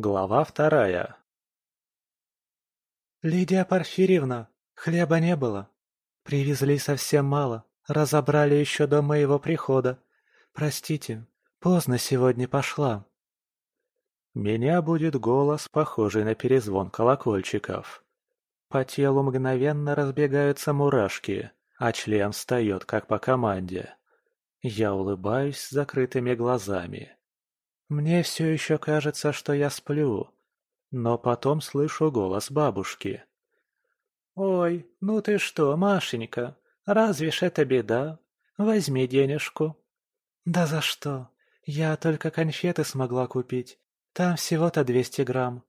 Глава вторая. «Лидия Порфирьевна, хлеба не было. Привезли совсем мало, разобрали еще до моего прихода. Простите, поздно сегодня пошла». Меня будет голос, похожий на перезвон колокольчиков. По телу мгновенно разбегаются мурашки, а член встает, как по команде. Я улыбаюсь с закрытыми глазами. Мне все еще кажется, что я сплю, но потом слышу голос бабушки. «Ой, ну ты что, Машенька, разве ж это беда? Возьми денежку». «Да за что? Я только конфеты смогла купить. Там всего-то двести грамм».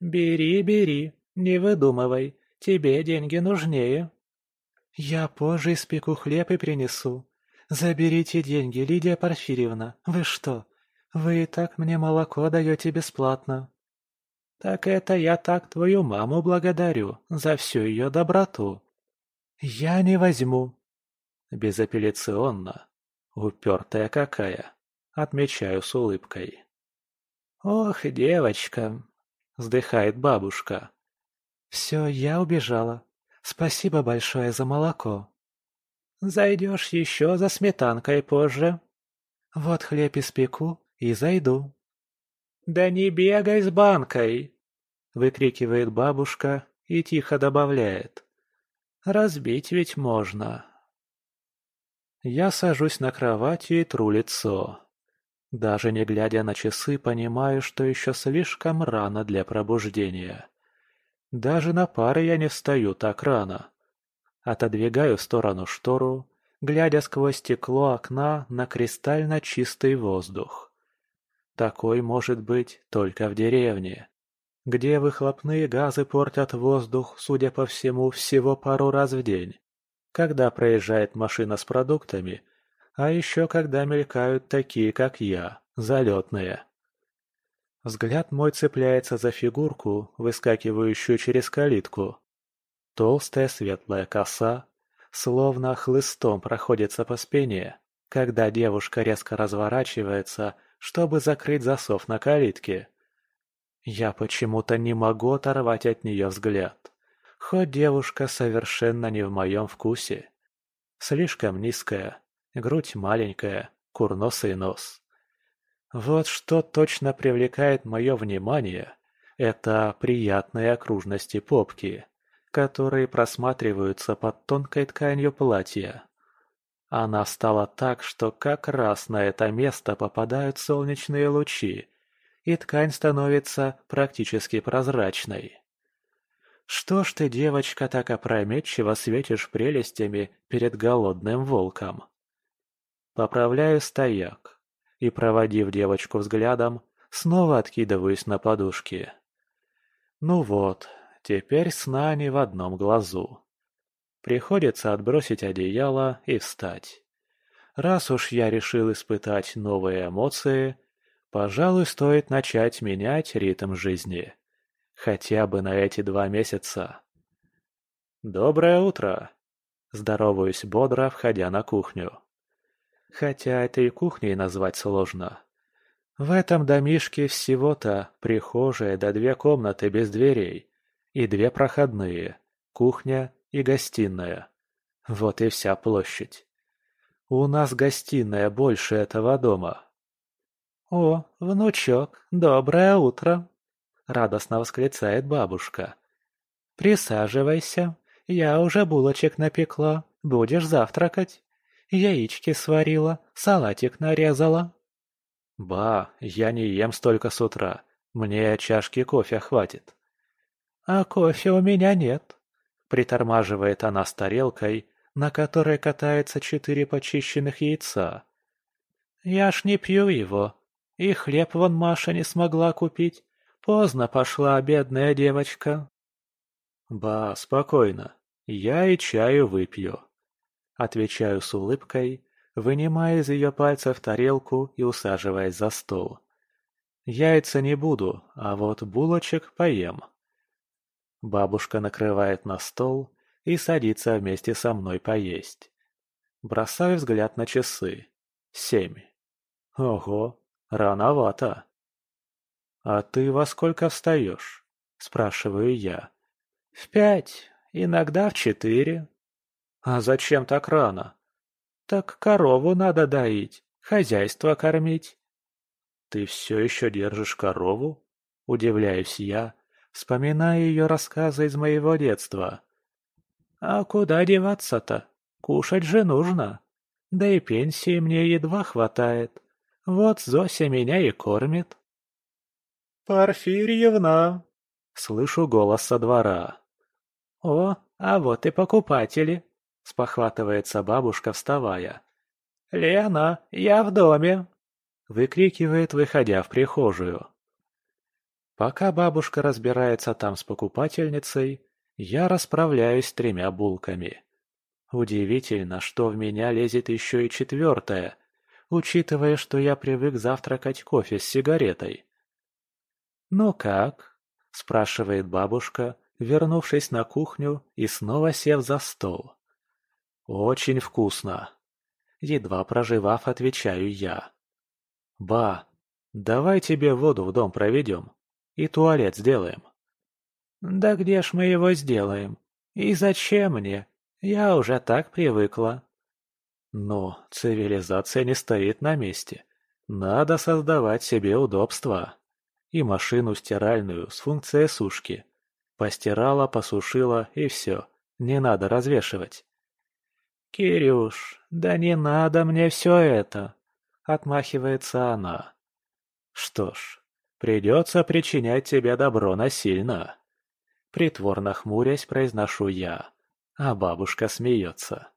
«Бери, бери, не выдумывай, тебе деньги нужнее». «Я позже испеку хлеб и принесу. Заберите деньги, Лидия Порфирьевна, вы что, вы и так мне молоко даете бесплатно». «Так это я так твою маму благодарю за всю ее доброту». «Я не возьму». Безапелляционно. Упертая какая. Отмечаю с улыбкой. «Ох, девочка!» — вздыхает бабушка. «Все, я убежала. Спасибо большое за молоко». «Зайдешь еще за сметанкой позже?» «Вот хлеб испеку, и зайду». «Да не бегай с банкой!» — выкрикивает бабушка и тихо добавляет. «Разбить ведь можно». Я сажусь на кровати и тру лицо. Даже не глядя на часы, понимаю, что еще слишком рано для пробуждения. Даже на пары я не встаю так рано. Отодвигаю в сторону штору, глядя сквозь стекло окна на кристально чистый воздух. Такой может быть только в деревне, где выхлопные газы портят воздух, судя по всему, всего пару раз в день, когда проезжает машина с продуктами, а еще когда мелькают такие, как я, залетные. Взгляд мой цепляется за фигурку, выскакивающую через калитку. Толстая светлая коса, словно хлыстом проходится по спине, когда девушка резко разворачивается – чтобы закрыть засов на калитке. Я почему-то не могу оторвать от нее взгляд, хоть девушка совершенно не в моем вкусе. Слишком низкая, грудь маленькая, курносый нос. Вот что точно привлекает мое внимание, это приятные окружности попки, которые просматриваются под тонкой тканью платья. Она встала так, что как раз на это место попадают солнечные лучи, и ткань становится практически прозрачной. Что ж ты, девочка, так опрометчиво светишь прелестями перед голодным волком? Поправляю стояк и, проводив девочку взглядом, снова откидываюсь на подушки. Ну вот, теперь сна не в одном глазу. Приходится отбросить одеяло и встать. Раз уж я решил испытать новые эмоции, пожалуй, стоит начать менять ритм жизни. Хотя бы на эти два месяца. «Доброе утро!» Здороваюсь бодро, входя на кухню. Хотя это и кухней назвать сложно. В этом домишке всего-то прихожая да две комнаты без дверей. И две проходные. Кухня и гостиная. Вот и вся площадь. У нас гостиная больше этого дома. «О, внучок, доброе утро!» — радостно восклицает бабушка. «Присаживайся, я уже булочек напекла, будешь завтракать. Яички сварила, салатик нарезала». «Ба, я не ем столько с утра, мне чашки кофе хватит». «А кофе у меня нет», Притормаживает она с тарелкой, на которой катается четыре почищенных яйца. «Я ж не пью его. И хлеб вон Маша не смогла купить. Поздно пошла, бедная девочка». «Ба, спокойно. Я и чаю выпью». Отвечаю с улыбкой, вынимая из ее пальцев тарелку и усаживаясь за стол. Яйца не буду, а вот булочек поем. Бабушка накрывает на стол и садится вместе со мной поесть. Бросаю взгляд на часы. Семь. Ого, рановато. «А ты во сколько встаешь?» – спрашиваю я. «В пять, иногда в четыре». «А зачем так рано?» «Так корову надо доить, хозяйство кормить». «Ты все еще держишь корову?» – удивляюсь я, вспоминая ее рассказы из моего детства. «А куда деваться-то? Кушать же нужно. Да и пенсии мне едва хватает. Вот Зося меня и кормит». «Порфирьевна!» — слышу голос со двора. «О, а вот и покупатели!» — спохватывается бабушка, вставая. «Лена, я в доме!» — выкрикивает, выходя в прихожую. Пока бабушка разбирается там с покупательницей, я расправляюсь с тремя булками. Удивительно, что в меня лезет еще и четвертая, учитывая, что я привык завтракать кофе с сигаретой. «Ну как?» – спрашивает бабушка, вернувшись на кухню и снова сев за стол. «Очень вкусно!» Едва проживав, отвечаю я. «Ба, давай тебе воду в дом проведем и туалет сделаем». «Да где ж мы его сделаем? И зачем мне? Я уже так привыкла». Но цивилизация не стоит на месте. Надо создавать себе удобства и машину стиральную с функцией сушки. Постирала, посушила и все, не надо развешивать. «Кирюш, да не надо мне все это!» — отмахивается она. «Что ж, придется причинять тебе добро насильно!» Притворно хмурясь произношу я, а бабушка смеется.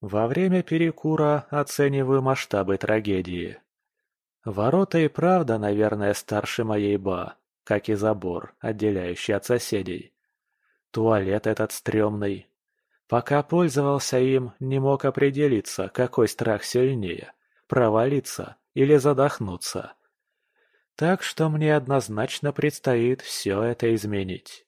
Во время перекура оцениваю масштабы трагедии. Ворота и правда, наверное, старше моей ба, как и забор, отделяющий от соседей. Туалет этот стрёмный. Пока пользовался им, не мог определиться, какой страх сильнее – провалиться или задохнуться. Так что мне однозначно предстоит все это изменить.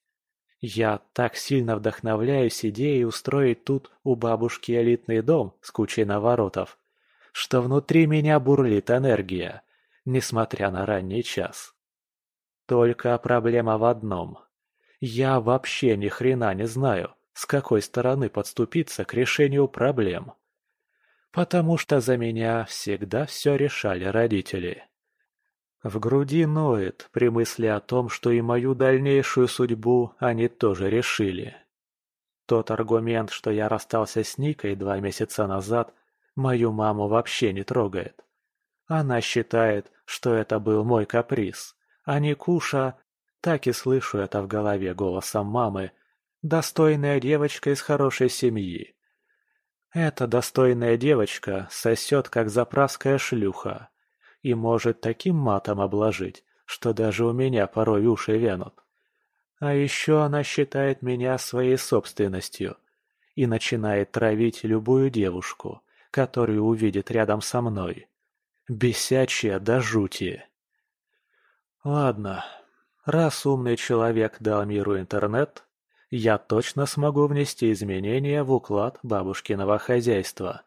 Я так сильно вдохновляюсь идеей устроить тут у бабушки элитный дом с кучей наворотов, что внутри меня бурлит энергия, несмотря на ранний час. Только проблема в одном. Я вообще ни хрена не знаю, с какой стороны подступиться к решению проблем. Потому что за меня всегда все решали родители. В груди ноет при мысли о том, что и мою дальнейшую судьбу они тоже решили. Тот аргумент, что я расстался с Никой два месяца назад, Мою маму вообще не трогает. Она считает, что это был мой каприз, а не Куша, так и слышу это в голове голосом мамы, достойная девочка из хорошей семьи. Эта достойная девочка сосет, как заправская шлюха, и может таким матом обложить, что даже у меня порой уши вянут. А еще она считает меня своей собственностью и начинает травить любую девушку, которую увидит рядом со мной. Бесячая до жути. Ладно, раз умный человек дал миру интернет, я точно смогу внести изменения в уклад бабушкиного хозяйства.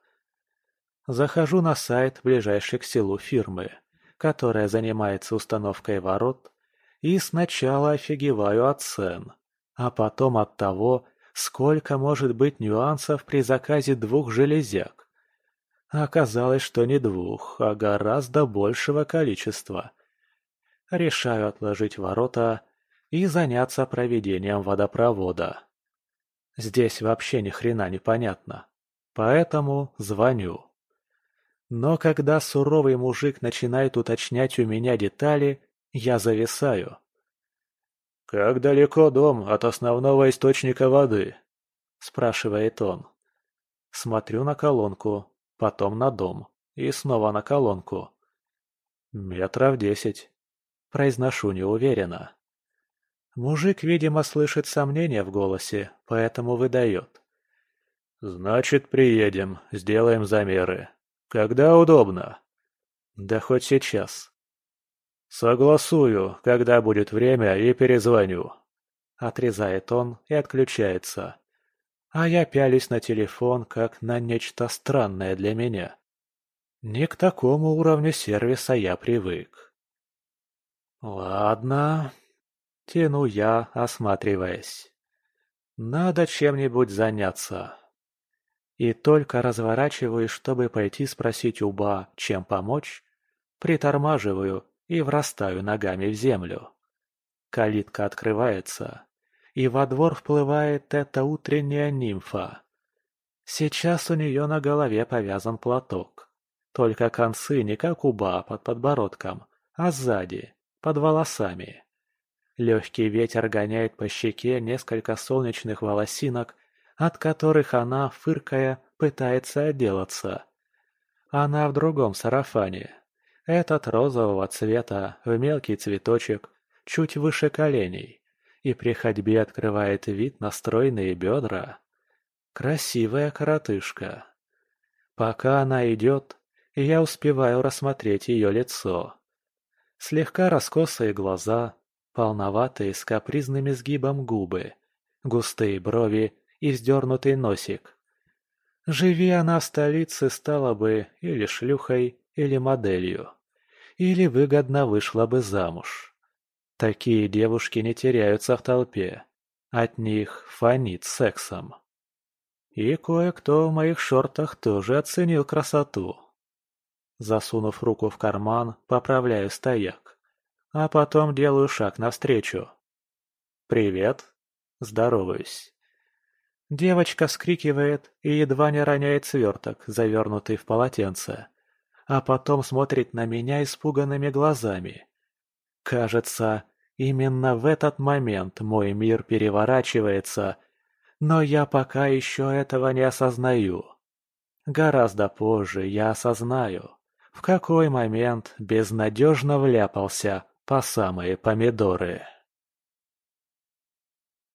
Захожу на сайт ближайшей к селу фирмы, которая занимается установкой ворот, и сначала офигеваю от цен, а потом от того, сколько может быть нюансов при заказе двух железяк. Оказалось, что не двух, а гораздо большего количества. Решаю отложить ворота и заняться проведением водопровода. Здесь вообще ни хрена не понятно, поэтому звоню. Но когда суровый мужик начинает уточнять у меня детали, я зависаю. «Как далеко дом от основного источника воды?» – спрашивает он. Смотрю на колонку, потом на дом и снова на колонку. Метров десять. Произношу неуверенно. Мужик, видимо, слышит сомнения в голосе, поэтому выдает. «Значит, приедем, сделаем замеры. Когда удобно?» «Да хоть сейчас». «Согласую, когда будет время, и перезвоню». Отрезает он и отключается. А я пялюсь на телефон, как на нечто странное для меня. Не к такому уровню сервиса я привык. Ладно. Тяну я, осматриваясь. Надо чем-нибудь заняться. И только разворачиваюсь, чтобы пойти спросить у Ба, чем помочь, притормаживаю и врастаю ногами в землю. Калитка открывается, и во двор вплывает эта утренняя нимфа. Сейчас у нее на голове повязан платок. Только концы не как у Ба под подбородком, а сзади, под волосами. Легкий ветер гоняет по щеке несколько солнечных волосинок, от которых она, фыркая, пытается отделаться. Она в другом сарафане. Этот розового цвета, в мелкий цветочек, чуть выше коленей, и при ходьбе открывает вид на стройные бедра. Красивая коротышка. Пока она идет, я успеваю рассмотреть ее лицо. Слегка раскосые глаза, полноватые с капризным изгибом губы, густые брови и вздернутый носик. Живи она в столице, стала бы или шлюхой, или моделью. Или выгодно вышла бы замуж. Такие девушки не теряются в толпе. От них фонит сексом. И кое-кто в моих шортах тоже оценил красоту. Засунув руку в карман, поправляю стояк. А потом делаю шаг навстречу. «Привет!» Здороваюсь. Девочка вскрикивает и едва не роняет сверток, завернутый в полотенце. А потом смотрит на меня испуганными глазами. Кажется, именно в этот момент мой мир переворачивается, но я пока еще этого не осознаю. Гораздо позже я осознаю, в какой момент безнадежно вляпался по самые помидоры.